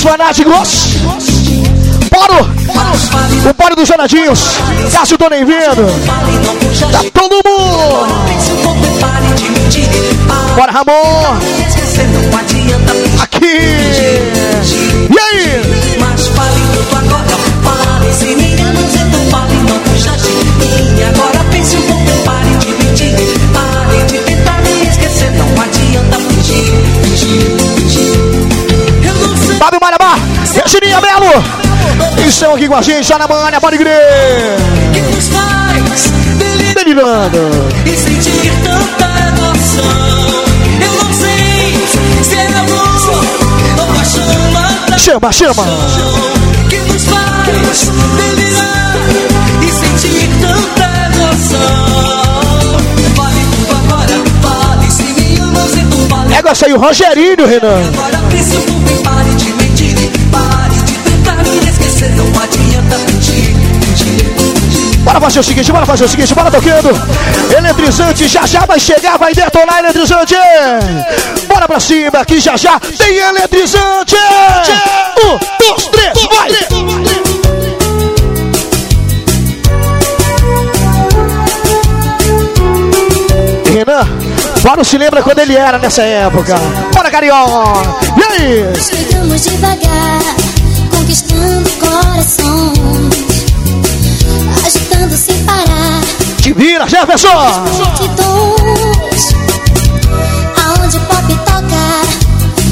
Bora, meus fanáticos! Bora! O bora dos Janadinhos! Cássio, tô nem vendo! Tá todo mundo! Pense um estão aqui com a gente, já na manhã, pode crer! que nos faz delirar Delirando! e sentir tanta emoção. Eu não sei se é amor ou paixão Chama, chama! que nos faz delirar e sentir tanta emoção. Vale tudo agora, vale se me amas, então vale. Pega essa aí, o Rogerinho, Renan! Agora pense um pouco e pare de mentir, pare de tentar esquecer, não adianta fingir, fingir. Bora fazer o seguinte, bora fazer o seguinte, bora tocando! Eletrizante já já vai chegar, vai detonar eletrizante! Bora pra cima, que já já tem eletrizante! Um, dois, três, vai! Renan, Bora se lembra quando ele era nessa época. Bora, Carioca! E aí? Chegamos devagar, conquistando corações, agitando sem parar. Te vira, Jefferson! Aonde o pop toca,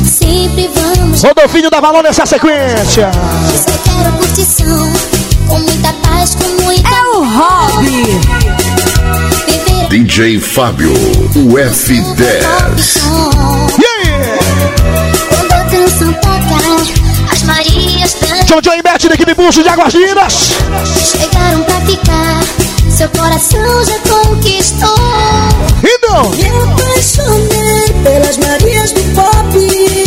sempre vamos. Rodolfinho da Valor nessa sequência. Só quero curtição, com muita paz, com muita. É o hobby. DJ Fábio, o F10. Quando a canção toca, as Marias. John John e Beth da equipe Pulso de Águas Lindas. Chegaram pra ficar, seu coração já conquistou. Então, Me apaixonei pelas Marias do pop.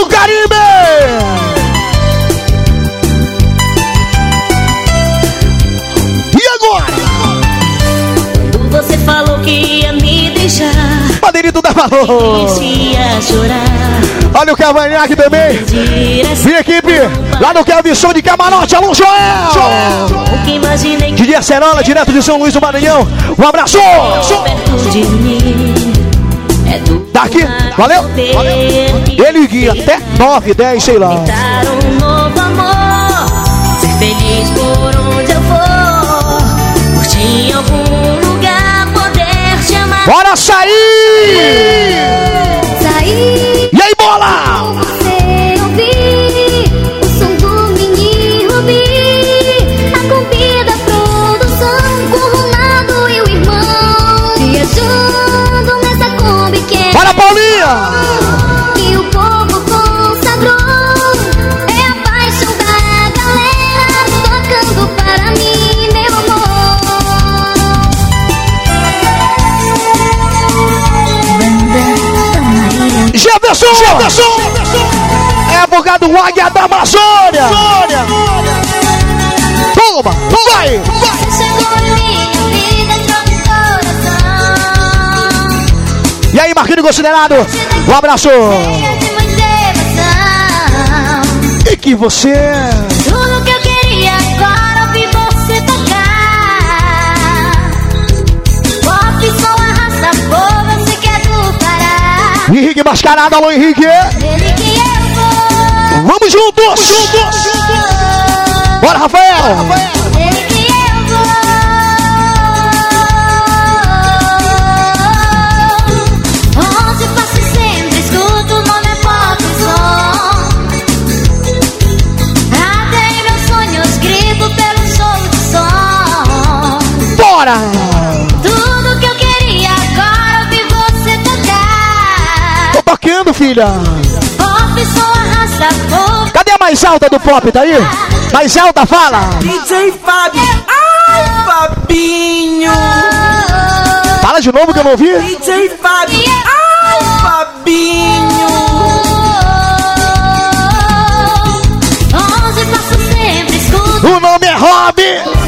No Caribe. E agora? Quando você falou que ia me deixar, Madeirito da Valor. Olha o cavanhaque também. Vem equipe, lá no Kelvin Som de Camarote. Alô, Joel. Que Didi Acerola, direto de São Luís do Maranhão. Um abraço. perto de mim do Daqui, valeu. valeu. Ele guia até 9, 10, sei lá. um novo amor, ser feliz por onde eu for, curtir em algum lugar, poder te amar. Bora sair! Jefferson! É advogado Águia da Amazônia. Toma, vai, vai. Minha vida, troca o coração. E aí, Marquinhos Considerado, um abraço. E que você... Henrique Mascarado, alô Henrique. Ele que eu vou. Vamos juntos. Bora, Rafael. Ele que tocando, filha. Cadê a mais alta do pop? Tá aí? Mais alta, fala. DJ Fábio. Ai, Fabinho. Fala de novo que eu não ouvi. DJ Fábio. Ai, Fabinho. O nome é Rob.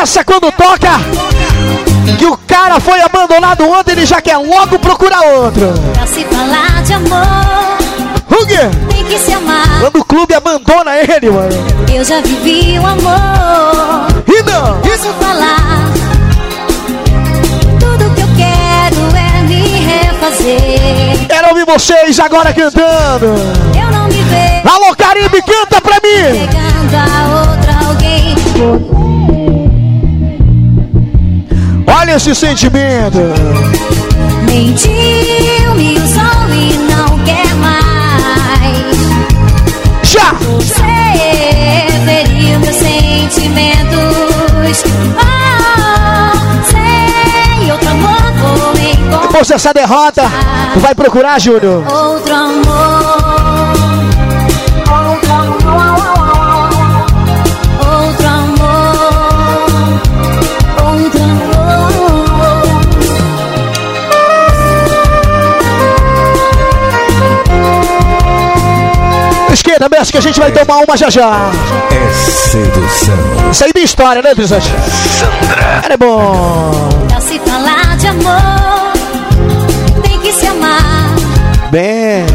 Essa quando toca, que o cara foi abandonado ontem, ele já quer logo procurar outro. Pra se falar de amor, quê? tem que se amar. Quando o clube abandona ele, mano. Eu já vivi o amor. E não? Posso falar. Tudo que eu quero é me refazer. Quero ouvir vocês agora cantando. Eu não me vejo Alô, Caribe, canta pra mim. pegando a outra alguém. Olha esse sentimento. Mentiu, me usou e não quer mais. Já! Você feriu meus sentimentos. Oh, sei, outro amor vou encontrar. Depois dessa derrota, tu vai procurar, Júnior. Outro amor. Esquerda, mestre, que a gente vai tomar uma já já. É sedução. Isso aí de história, né, Trisante? Sandra. Era bom. Pra se falar de amor, tem que se amar. Bem.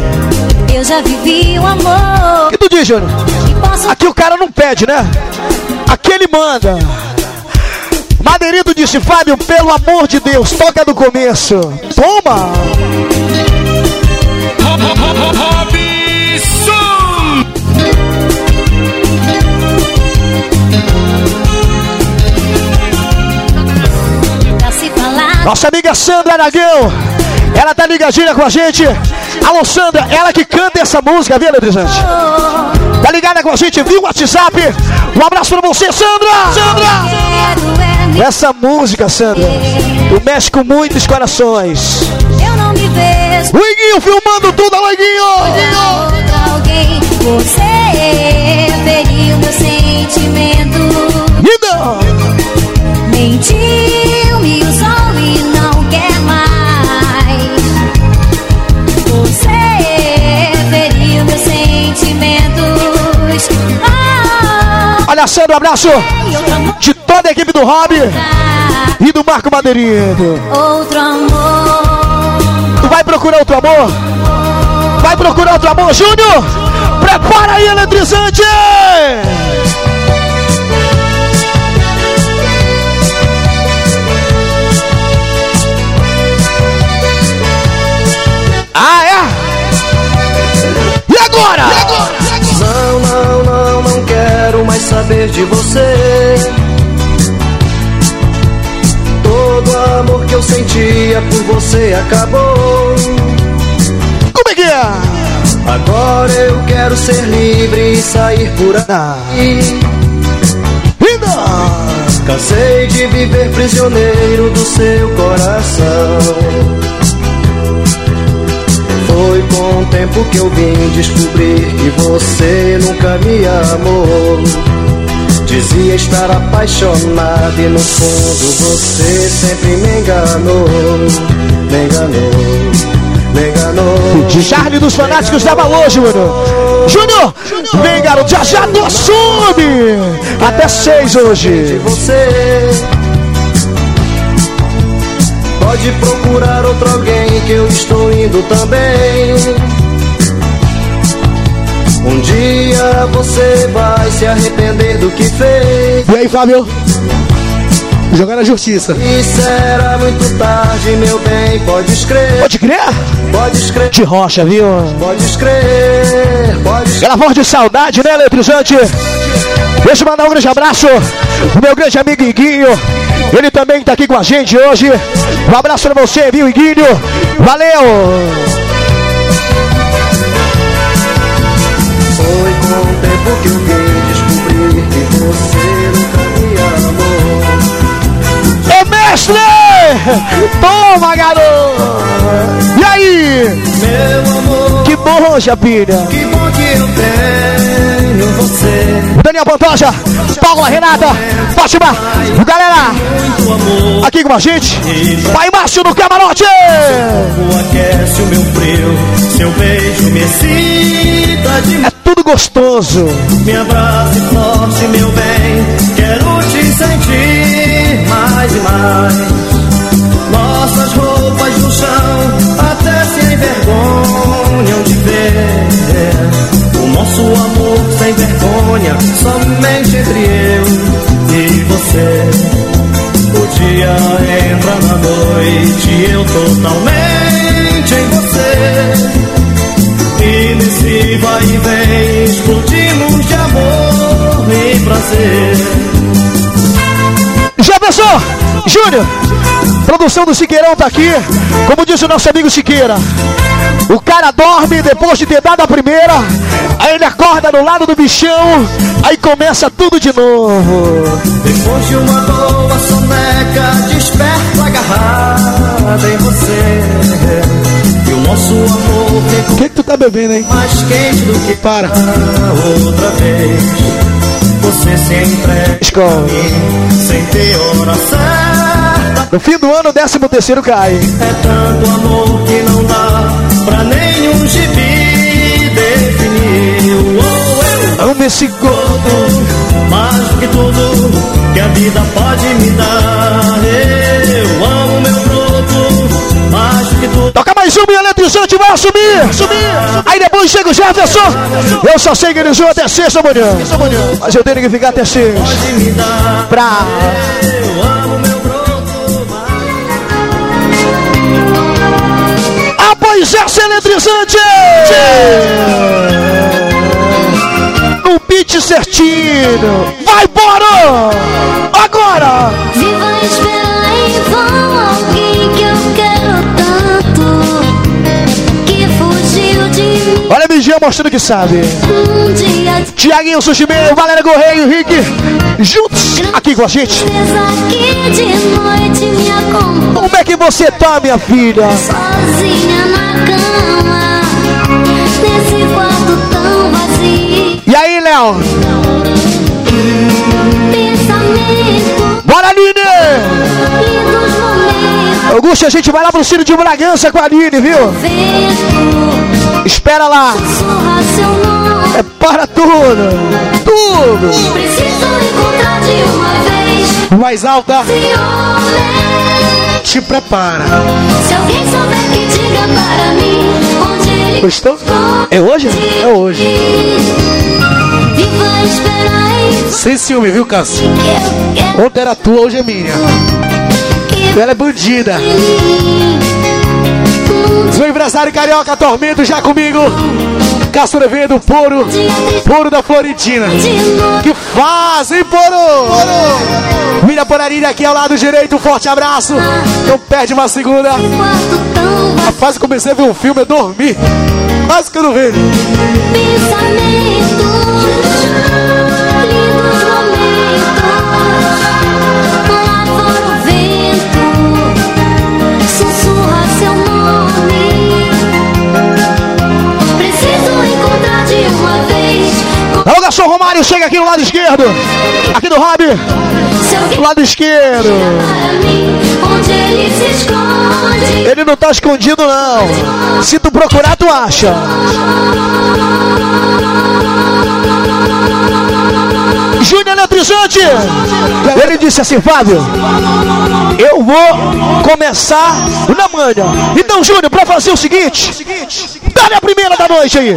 Eu já vivi o amor. O que tu diz, Júnior? E posso Aqui o cara não pede, né? Aqui ele manda. Madeirito disse, Fábio, pelo amor de Deus, toca do começo. Toma! pra Nossa amiga Sandra Aragão, ela tá ligadinha com a gente. Alô, Sandra, ela que canta essa música, viu, Eletrizante? Tá ligada com a gente, viu o WhatsApp? Um abraço pra você, Sandra! Sandra! Essa música, Sandra, tu mexe com muitos corações. Eu não me vejo Luiguinho filmando tudo, alô, Luiguinho! Você feriu meu sentimento. Olha, Sandra, um abraço de toda a equipe do Rob e do Marco Madeirito. Outro amor. Tu vai procurar outro amor? Vai procurar outro amor, Júnior? Prepara aí, eletrizante! De você. Todo amor que eu sentia por você acabou. Como é que é? Agora eu quero ser livre e sair por aí. Cansei de viver prisioneiro do seu coração. Foi com o tempo que eu vim descobrir que você nunca me amou. Dizia estar apaixonado e no fundo você sempre me enganou, me enganou, me enganou. De Charlie dos Fanáticos tava hoje, mano. Júnior! Vem, garoto, já já tu assume! Até seis hoje. você. Pode procurar outro alguém que eu estou indo também. Um dia você vai se arrepender do que fez. E aí, Fábio? Jogar na justiça. E será muito tarde, meu bem, pode escrever. Pode crer? Pode escrever. De rocha, viu? Pode escrever. Pode Aquela voz de saudade, né, eletrizante? Deixa eu mandar um grande abraço pro meu grande amigo Iguinho. Ele também tá aqui com a gente hoje. Um abraço pra você, viu, Iguinho? Valeu! Tempo que eu vim descobrir que você nunca me amou. Ô mestre! Toma, garoto! E aí? Meu amor, Que bom, Japinha! que bom que eu tenho você. Daniel Pantoja, Paula Renata, Fátima, galera, aqui com a gente, Pai Márcio do Camarote! o aquece o meu frio. Seu beijo me excita demais. Tudo gostoso. Me abrace forte, meu bem. Quero te sentir mais e mais. Nossas roupas no chão até se envergonham de ver. O nosso amor sem vergonha, somente entre eu e você. O dia entra na noite, eu totalmente em você. E nesse vai e vem explodimos de amor e prazer. Jefferson, Júnior, produção do Siqueirão tá aqui. Como diz o nosso amigo Siqueira, o cara dorme depois de ter dado a primeira, aí ele acorda do lado do bichão, aí começa tudo de novo. Depois de uma boa soneca, desperto agarrada em você. E o nosso amor O que, que tu tá bebendo, hein? mais quente do que Para. outra vez. Você se entrega Escola. a mim, sem ter hora certa. No fim do ano, o décimo terceiro cai. É tanto amor que não dá pra nenhum gibi definir. Oh, eu Amo esse gordo. mais do que tudo que a vida pode me dar. Toca mais um, e eletrizante vai assumir, assumir. Aí depois chega o Jefferson. Eu só sei que ele joga até sexta manhã. Mas eu tenho que ficar até sexta. Pra. Eu amo meu broto, Após essa eletrizante! No beat certinho! Vai embora! Agora! Viva esperar em mim Olha a Migia mostrando que sabe. um dia Tiaguinho Sushimeu, Valéria Correia Henrique, juntos aqui com a gente. Como é que você tá, minha filha? Sozinha na cama Nesse quarto tão vazio E aí, Léo? Pensamento Bora, momentos Augusto, a gente vai lá pro Ciro de Bragança com a Aline, viu? Vento Espera lá. É para tudo. Tudo. Mais alta. Te prepara. Gostou? É hoje? É hoje. Sem ciúme, viu, Cássio? Ontem era tua, hoje é minha. Ela é bandida. Seu empresário carioca, Tormento, já comigo. Castro Evento, Poro. Poro da Florentina. Que faz, hein, Poro? Mira Porarilha aqui ao lado direito, um forte abraço. Não perde uma segunda. Rapaz, comecei a ver um filme, eu dormi. Quase que eu não vejo. Pensamentos Alô, garçom Romário, chega aqui no lado esquerdo. Aqui do Rob, lado esquerdo. Ele não tá escondido, não. Se tu procurar, tu acha. Júnior Eletrizante. Ele disse assim, Fábio, eu vou começar na manhã. Então, Júnior, pra fazer o seguinte, dá a primeira da noite aí.